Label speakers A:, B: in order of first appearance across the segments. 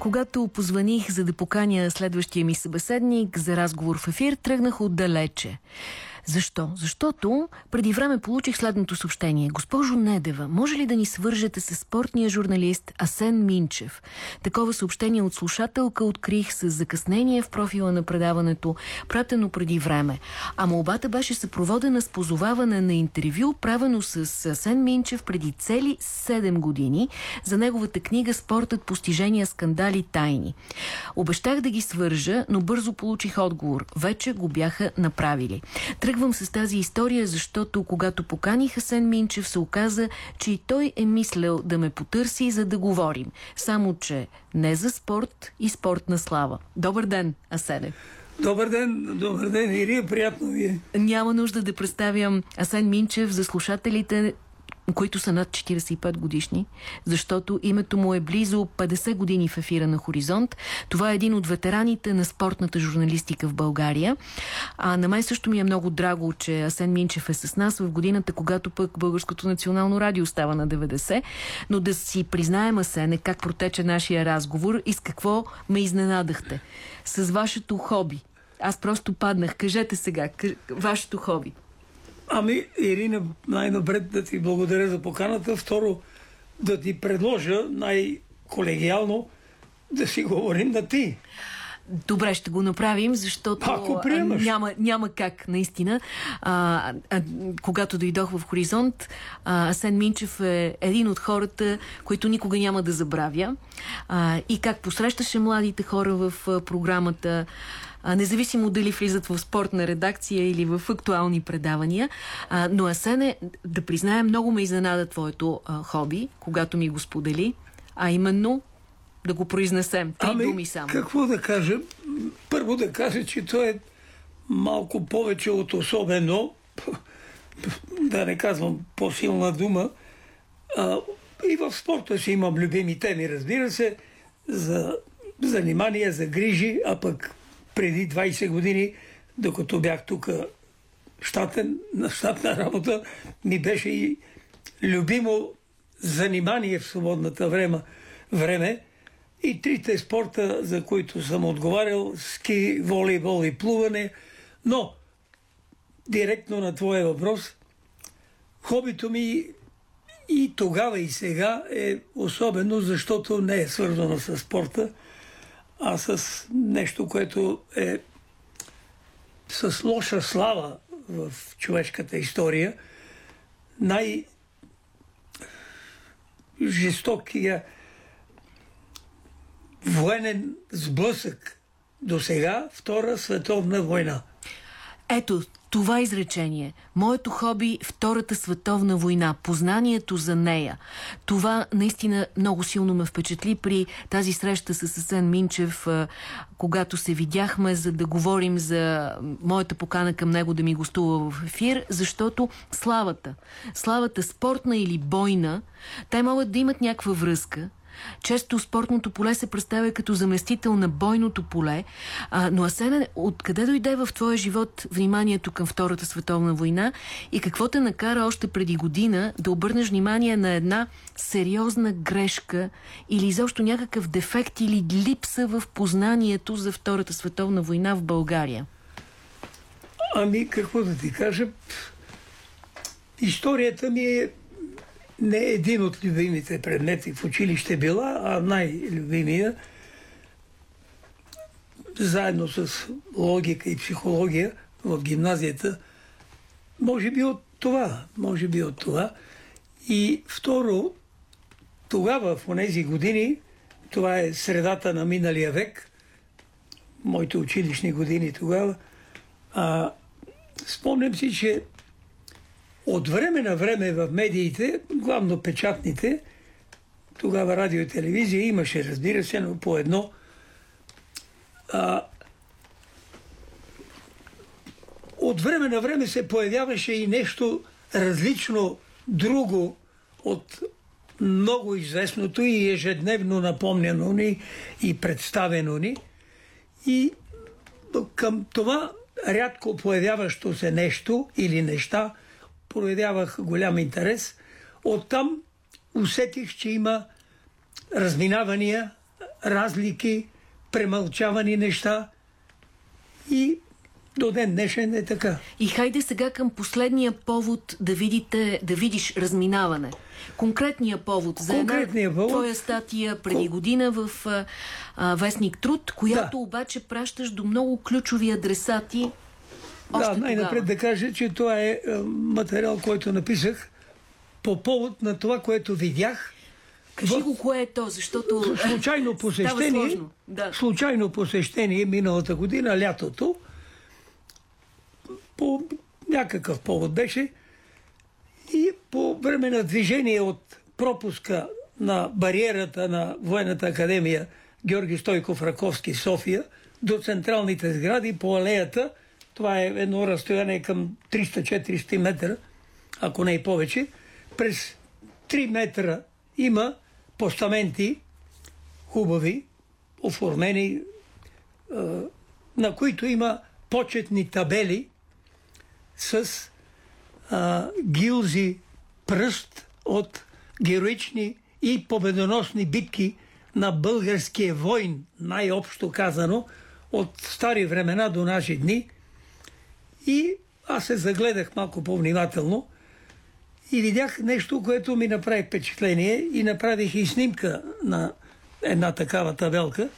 A: Когато позваних за да поканя следващия ми събеседник за разговор в ефир, тръгнах отдалече. Защо? Защото преди време получих следното съобщение. Госпожо Недева, може ли да ни свържете с спортния журналист Асен Минчев? Такова съобщение от слушателка открих с закъснение в профила на предаването, пратено преди време. А молбата беше съпроводена с позоваване на интервю, правено с Асен Минчев преди цели 7 години за неговата книга «Спортът, постижения, скандали, тайни». Обещах да ги свържа, но бързо получих отговор. Вече го бяха направили. Тръгвам с тази история, защото когато поканих Асен Минчев, се оказа, че и той е мислял да ме потърси, за да говорим. Само, че не за спорт и спортна слава. Добър ден, Асене.
B: Добър ден, добър ден, Ирия, приятно ви е.
A: Няма нужда да представям Асен Минчев за слушателите които са над 45 годишни, защото името му е близо 50 години в ефира на Хоризонт. Това е един от ветераните на спортната журналистика в България. А на мен също ми е много драго, че Асен Минчев е с нас в годината, когато пък Българското национално радио става на 90. Но да си признаем, Асене, как протече нашия разговор и с какво ме изненадахте. С вашето хоби. Аз просто паднах. Кажете сега, вашето хоби.
B: Ами, Ирина, най-напред да ти благодаря за поканата. Второ, да ти предложа най-колегиално да си говорим на ти.
A: Добре, ще го направим, защото
B: Ако
A: няма, няма как, наистина. А, а, когато дойдох в Хоризонт, а, Асен Минчев е един от хората, които никога няма да забравя. А, и как посрещаше младите хора в а, програмата а, независимо дали влизат в спортна редакция или в актуални предавания. А, но Асене, да призная, много ме изненада твоето а, хоби, когато ми го сподели, а именно да го произнесем. Три
B: ами,
A: думи само.
B: какво да кажа? Първо да кажа, че то е малко повече от особено, да не казвам по-силна дума, а, и в спорта си имам любими теми, разбира се, за занимания, за грижи, а пък преди 20 години, докато бях тук щатен, на щатна работа, ми беше и любимо занимание в свободната време, време и трите спорта, за които съм отговарял, ски, волейбол и плуване. Но, директно на твоя въпрос, хобито ми и тогава и сега е особено, защото не е свързано с спорта, а с нещо, което е с лоша слава в човешката история, най- жестокия военен сблъсък до сега, Втора световна война.
A: Ето, това изречение. Моето хоби – Втората световна война. Познанието за нея. Това наистина много силно ме впечатли при тази среща с Асен Минчев, когато се видяхме, за да говорим за моята покана към него да ми гостува в ефир, защото славата, славата спортна или бойна, те могат да имат някаква връзка, често спортното поле се представя като заместител на бойното поле, а, но Асене, откъде дойде в твоя живот вниманието към Втората световна война и какво те накара още преди година да обърнеш внимание на една сериозна грешка или изобщо някакъв дефект или липса в познанието за Втората световна война в България?
B: Ами, какво да ти кажа? Историята ми е не един от любимите предмети в училище била, а най-любимия, заедно с логика и психология в гимназията, може би от това, може би от това. И второ, тогава, в тези години, това е средата на миналия век, моите училищни години тогава, а, спомням си, че от време на време в медиите, главно печатните, тогава радио и телевизия имаше, разбира се, но по едно. А, от време на време се появяваше и нещо различно, друго от много известното и ежедневно напомняно ни и представено ни. И към това рядко появяващо се нещо или неща – проявявах голям интерес. Оттам усетих, че има разминавания, разлики, премълчавани неща и до ден днешен е така.
A: И хайде сега към последния повод да видите, да видиш разминаване. Конкретния повод за
B: Конкретния повод?
A: твоя статия преди година в а, Вестник Труд, която да. обаче пращаш до много ключови адресати още
B: да, най-напред да кажа, че това е, е материал, който написах по повод на това, което видях.
A: Кажи в... го кое е то, защото
B: случайно посещение, да. случайно посещение миналата година, лятото, по някакъв повод беше и по време на движение от пропуска на бариерата на Военната академия Георги Стойков Раковски София до централните сгради по алеята. Това е едно разстояние към 300-400 метра, ако не и повече. През 3 метра има постаменти, хубави, оформени, на които има почетни табели с гилзи пръст от героични и победоносни битки на българския войн, най-общо казано, от стари времена до наши дни. И аз се загледах малко по-внимателно и видях нещо, което ми направи впечатление и направих и снимка на една такава табелка,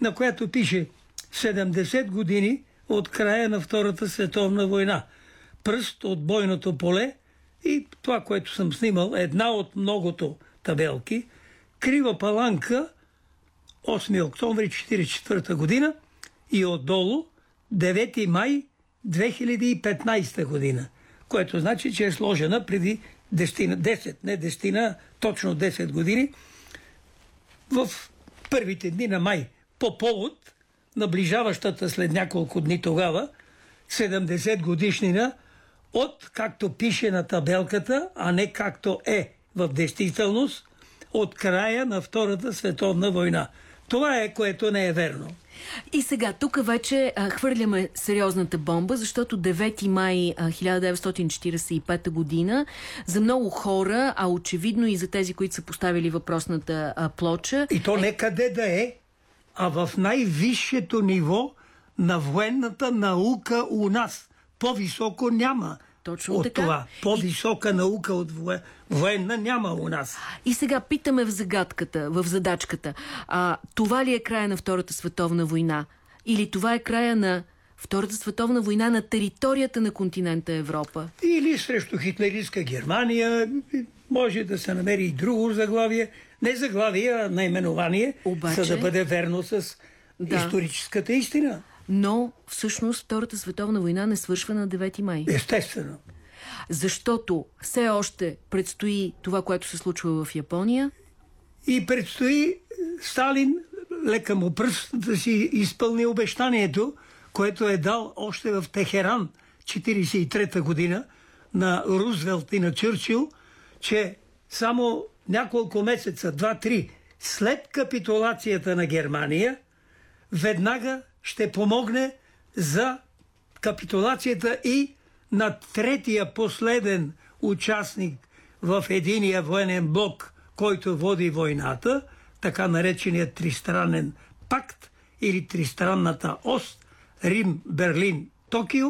B: на която пише 70 години от края на Втората световна война – пръст от бойното поле и това, което съм снимал, една от многото табелки, крива паланка 8 октомври 1944 година и отдолу 9 май 2015 година, което значи, че е сложена преди 10, 10 не 10, точно 10 години в първите дни на май по повод наближаващата след няколко дни тогава 70 годишнина от както пише на табелката, а не както е в действителност, от края на Втората световна война. Това е, което не е верно.
A: И сега, тук вече а, хвърляме сериозната бомба, защото 9 май а, 1945 година за много хора, а очевидно и за тези, които са поставили въпросната а, плоча...
B: И то
A: е...
B: не къде да е, а в най-висшето ниво на военната наука у нас. По-високо няма.
A: Точно
B: от
A: така.
B: това. По-висока и... наука от военна няма у нас.
A: И сега питаме в загадката, в задачката. А, това ли е края на Втората световна война? Или това е края на Втората световна война на територията на континента Европа?
B: Или срещу хитлеристка Германия. Може да се намери и друго заглавие. Не заглавие, а наименование, Обаче... за да бъде верно с да. историческата истина.
A: Но всъщност Втората световна война не свършва на 9 май.
B: Естествено.
A: Защото все още предстои това, което се случва в Япония.
B: И предстои Сталин лека му пръст да си изпълни обещанието, което е дал още в Техеран 1943 година на Рузвелт и на Чърчил, че само няколко месеца, два-три, след капитулацията на Германия, веднага ще помогне за капитулацията и на третия последен участник в единия военен блок, който води войната, така нареченият тристранен пакт или тристранната ос Рим, Берлин, Токио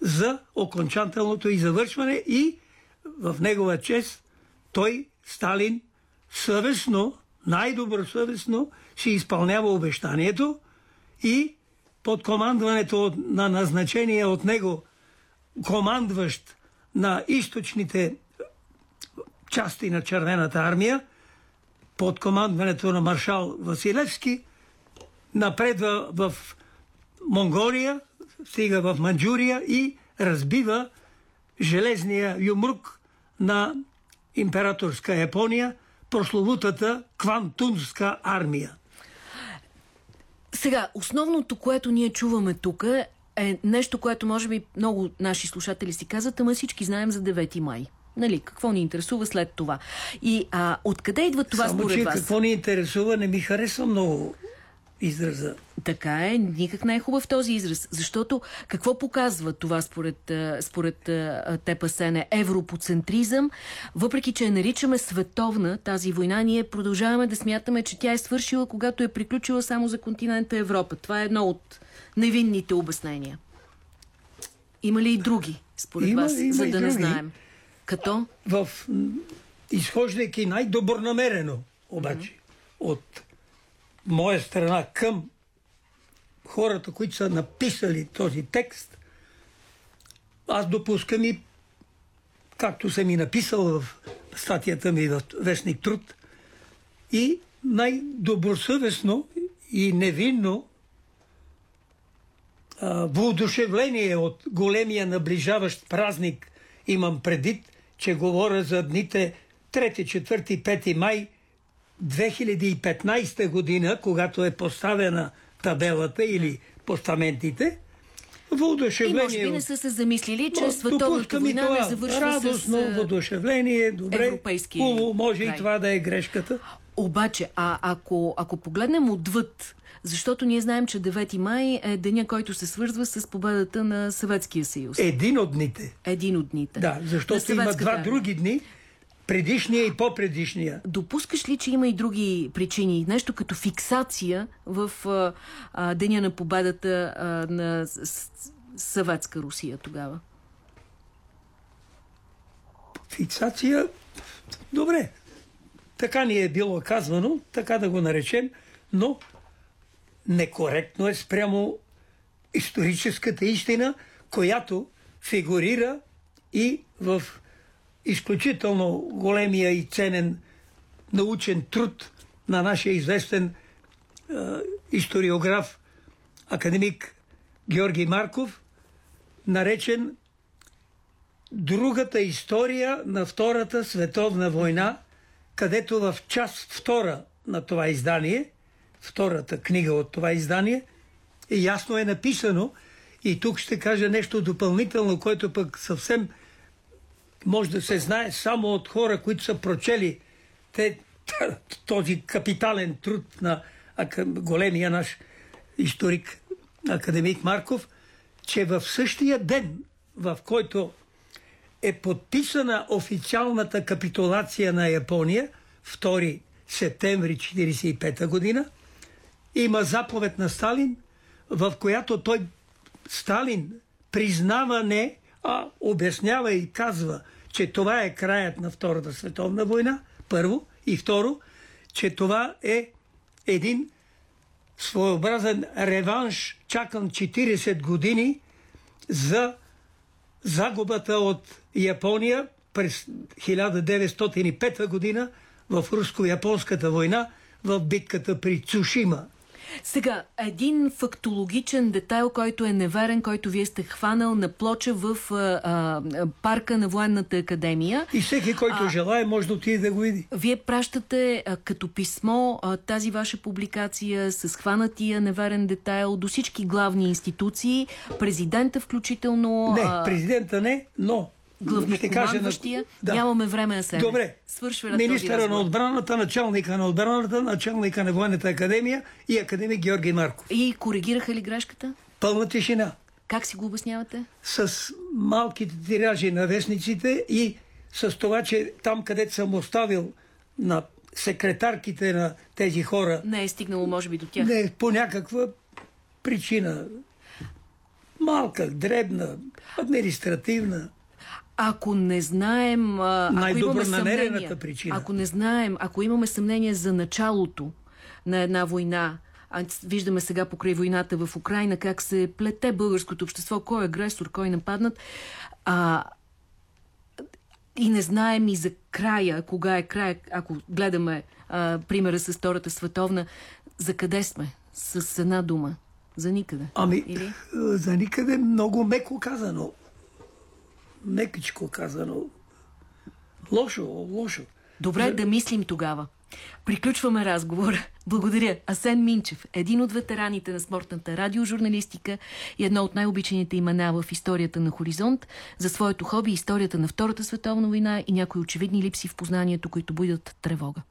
B: за окончателното и завършване и в негова чест той, Сталин, съвестно, най-добросъвестно си изпълнява обещанието и под командването на назначение от него командващ на източните части на Червената армия, под командването на маршал Василевски, напредва в Монголия, стига в Манджурия и разбива железния юмрук на императорска Япония, прословутата Квантунска армия.
A: Сега, основното, което ние чуваме тук е нещо, което може би много наши слушатели си казват, ама всички знаем за 9 май. Нали, какво ни интересува след това? И а, откъде идва това
B: Само,
A: според
B: че
A: вас?
B: какво ни интересува не ми харесва много. Израза.
A: Така е, никак не е хубав този израз, защото какво показва това според, според Тепасене? Европоцентризъм, въпреки че я наричаме световна тази война, ние продължаваме да смятаме, че тя е свършила, когато е приключила само за континента Европа. Това е едно от невинните обяснения. Има ли и други, според
B: има,
A: вас,
B: има
A: за да не знаем? Като?
B: В, изхождайки най-добронамерено, обаче, mm-hmm. от моя страна към хората, които са написали този текст, аз допускам и, както съм и написал в статията ми в Вестник Труд, и най-добросъвестно и невинно воодушевление от големия наближаващ празник имам предвид, че говоря за дните 3, 4, 5 май 2015 година, когато е поставена табелата или постаментите,
A: въодушевление... И може би не са се замислили, че световната война това. не завършва
B: Радостно,
A: с...
B: въодушевление, добре,
A: европейски
B: хубаво, може
A: край.
B: и това да е грешката.
A: Обаче, а ако, ако погледнем отвъд, защото ние знаем, че 9 май е деня, който се свързва с победата на Съветския съюз.
B: Един от дните.
A: Един от дните.
B: Да, защото има два армия. други дни, предишния и по-предишния.
A: Допускаш ли, че има и други причини? Нещо като фиксация в а, а, деня на победата а, на Съветска Русия тогава?
B: Фиксация? Добре. Така ни е било казвано, така да го наречем, но некоректно е спрямо историческата истина, която фигурира и в изключително големия и ценен научен труд на нашия известен е, историограф, академик Георги Марков, наречен Другата история на Втората световна война, където в част втора на това издание, втората книга от това издание, ясно е написано и тук ще кажа нещо допълнително, което пък съвсем може да се знае само от хора, които са прочели те, този капитален труд на големия наш историк академик Марков, че в същия ден, в който е подписана официалната капитулация на Япония, 2 септември 1945 година, има заповед на Сталин, в която той, Сталин, признава не, а обяснява и казва, че това е краят на Втората световна война, първо, и второ, че това е един своеобразен реванш, чакан 40 години за загубата от Япония през 1905 година в руско-японската война в битката при Цушима.
A: Сега, един фактологичен детайл, който е неверен, който вие сте хванал на плоча в а, а, парка на Военната академия.
B: И всеки, който а, желая, може да отиде да го види.
A: Вие пращате а, като писмо а, тази ваша публикация с хванатия неверен детайл до всички главни институции, президента включително...
B: Не, президента не, но
A: главнокомандващия. Да. Нямаме време на себе.
B: Добре.
A: Свършва
B: Министъра на отбраната, началника на отбраната, началника на военната академия и академик Георги Марков.
A: И коригираха ли грешката?
B: Пълна тишина.
A: Как си го обяснявате?
B: С малките тиражи на вестниците и с това, че там, където съм оставил на секретарките на тези хора...
A: Не е стигнало, може би, до тях.
B: Не, по някаква причина. Малка, дребна, административна.
A: Ако не знаем... Ако имаме съмнение,
B: причина.
A: Ако не знаем, ако имаме съмнение за началото на една война, а виждаме сега покрай войната в Украина как се плете българското общество, кой е агресор, кой е нападнат, а, и не знаем и за края, кога е края, ако гледаме а, примера с Втората световна, за къде сме? С една дума. За никъде.
B: Ами,
A: Или?
B: за никъде много меко казано мекичко казано. Лошо, лошо.
A: Добре, да мислим тогава. Приключваме разговора. Благодаря. Асен Минчев, един от ветераните на спортната радиожурналистика и едно от най-обичаните имена в историята на Хоризонт, за своето хоби, историята на Втората световна война и някои очевидни липси в познанието, които будят тревога.